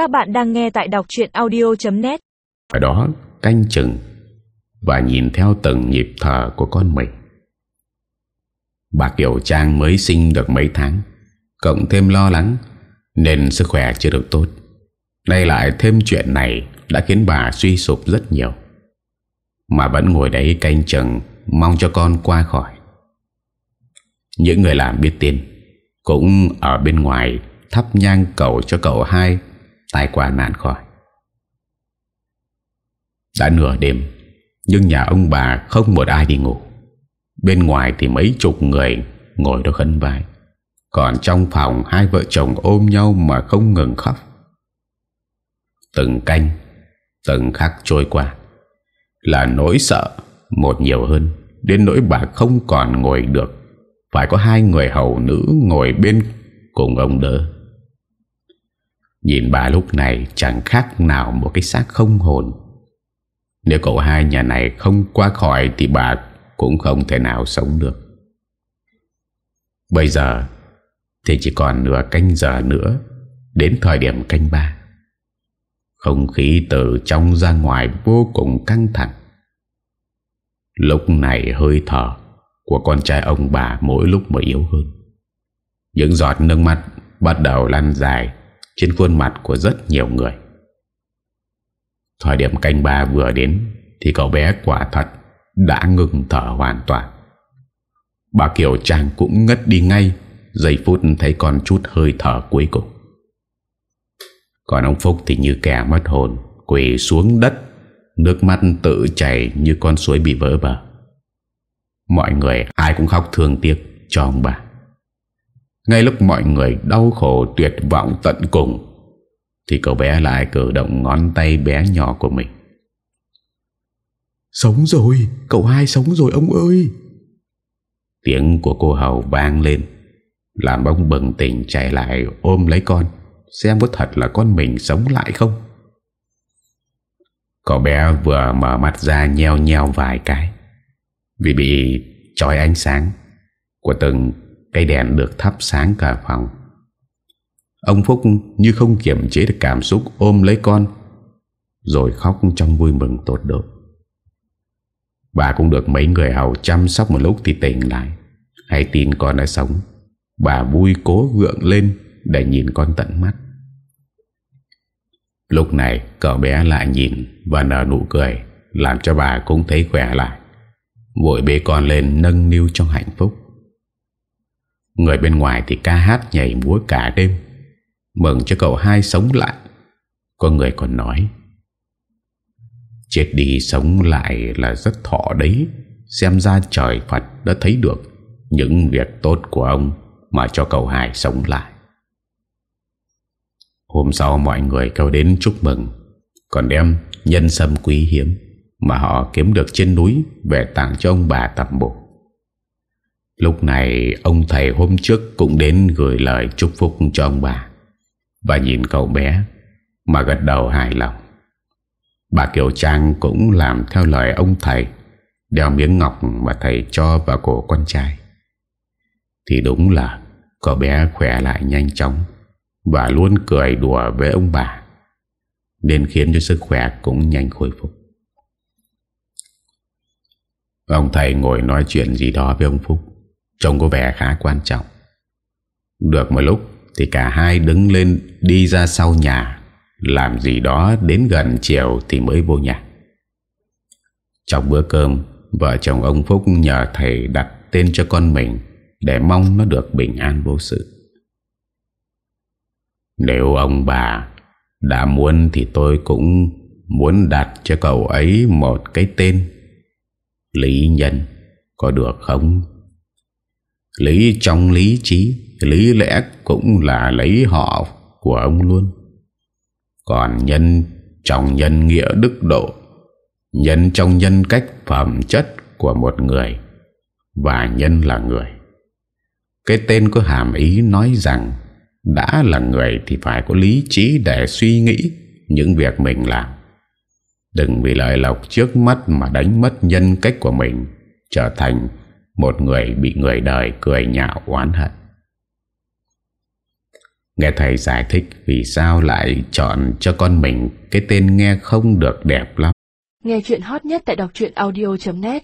Các bạn đang nghe tại đọc chuyện audio.net Ở đó, canh chừng Và nhìn theo từng nhịp thở của con mình. Bà Kiều Trang mới sinh được mấy tháng, Cộng thêm lo lắng Nên sức khỏe chưa được tốt. Đây lại thêm chuyện này Đã khiến bà suy sụp rất nhiều. Mà vẫn ngồi đấy canh chừng, Mong cho con qua khỏi. Những người làm biết tin Cũng ở bên ngoài Thắp nhang cầu cho cậu hai Tai qua nạn khỏi. Đã nửa đêm, Nhưng nhà ông bà không một ai đi ngủ. Bên ngoài thì mấy chục người Ngồi đó khấn vai Còn trong phòng, hai vợ chồng ôm nhau Mà không ngừng khóc. Từng canh, Từng khắc trôi qua. Là nỗi sợ Một nhiều hơn, Đến nỗi bà không còn ngồi được. Phải có hai người hầu nữ ngồi bên Cùng ông đỡ. Nhìn bà lúc này chẳng khác nào một cái xác không hồn. Nếu cậu hai nhà này không qua khỏi Thì bà cũng không thể nào sống được. Bây giờ Thì chỉ còn nửa canh giờ nữa Đến thời điểm canh ba. Không khí từ trong ra ngoài vô cùng căng thẳng. Lúc này hơi thở Của con trai ông bà mỗi lúc mới yếu hơn. Những giọt nước mắt Bắt đầu lăn dài trên khuôn mặt của rất nhiều người. Thời điểm canh ba vừa đến, thì cậu bé quả thật đã ngừng thở hoàn toàn. Bà Kiều Trang cũng ngất đi ngay, giây phút thấy còn chút hơi thở cuối cùng. Còn ông Phúc thì như kẻ mất hồn, quỳ xuống đất, nước mắt tự chảy như con suối bị vỡ bờ. Mọi người ai cũng khóc thương tiếc cho ông bà. Ngay lúc mọi người đau khổ tuyệt vọng tận cùng Thì cậu bé lại cử động ngón tay bé nhỏ của mình. Sống rồi, cậu hai sống rồi ông ơi. Tiếng của cô Hầu vang lên Làm ông bừng tỉnh chạy lại ôm lấy con Xem có thật là con mình sống lại không. Cậu bé vừa mở mắt ra nheo nheo vài cái Vì bị trói ánh sáng Của từng Cây đèn được thắp sáng cả phòng. Ông Phúc như không kiềm chế được cảm xúc ôm lấy con, Rồi khóc trong vui mừng tột độ. Bà cũng được mấy người hầu chăm sóc một lúc thì tỉnh lại. Hay tin con đã sống, Bà vui cố gượng lên để nhìn con tận mắt. Lúc này, cậu bé lại nhìn và nở nụ cười, Làm cho bà cũng thấy khỏe lại. Vội bế con lên nâng niu trong hạnh phúc. Người bên ngoài thì ca hát nhảy múa cả đêm. Mừng cho cậu hai sống lại. Có người còn nói, Chết đi sống lại là rất thọ đấy. Xem ra trời Phật đã thấy được Những việc tốt của ông Mà cho cậu hai sống lại. Hôm sau mọi người kêu đến chúc mừng, Còn đem nhân sâm quý hiếm Mà họ kiếm được trên núi Về tặng cho ông bà tập bộ Lúc này, ông thầy hôm trước cũng đến gửi lời chúc phúc cho ông bà. Và nhìn cậu bé, mà gật đầu hài lòng. Bà Kiều Trang cũng làm theo lời ông thầy, Đeo miếng ngọc mà thầy cho vào cổ con trai. Thì đúng là, cậu bé khỏe lại nhanh chóng, Và luôn cười đùa với ông bà, Nên khiến cho sức khỏe cũng nhanh khôi phục. Ông thầy ngồi nói chuyện gì đó với ông Phúc. Trông có vẻ khá quan trọng. Được một lúc Thì cả hai đứng lên Đi ra sau nhà. Làm gì đó đến gần chiều Thì mới vô nhà. Trong bữa cơm, Vợ chồng ông Phúc nhờ thầy đặt tên cho con mình Để mong nó được bình an vô sự. Nếu ông bà Đã muốn thì tôi cũng Muốn đặt cho cậu ấy Một cái tên. Lý nhân, Có được không? Lý trong lý trí, Lý lẽ cũng là lấy họ của ông luôn. Còn nhân trong nhân nghĩa đức độ, Nhân trong nhân cách phẩm chất của một người, Và nhân là người. Cái tên có hàm ý nói rằng, Đã là người thì phải có lý trí để suy nghĩ những việc mình làm. Đừng vì lợi lộc trước mắt mà đánh mất nhân cách của mình, Trở thành một người bị người đời cười nhạo oán hận Nghe thầy giải thích vì sao lại chọn cho con mình cái tên nghe không được đẹp lắm. Nghe chuyện hot nhất tại đọc audio.net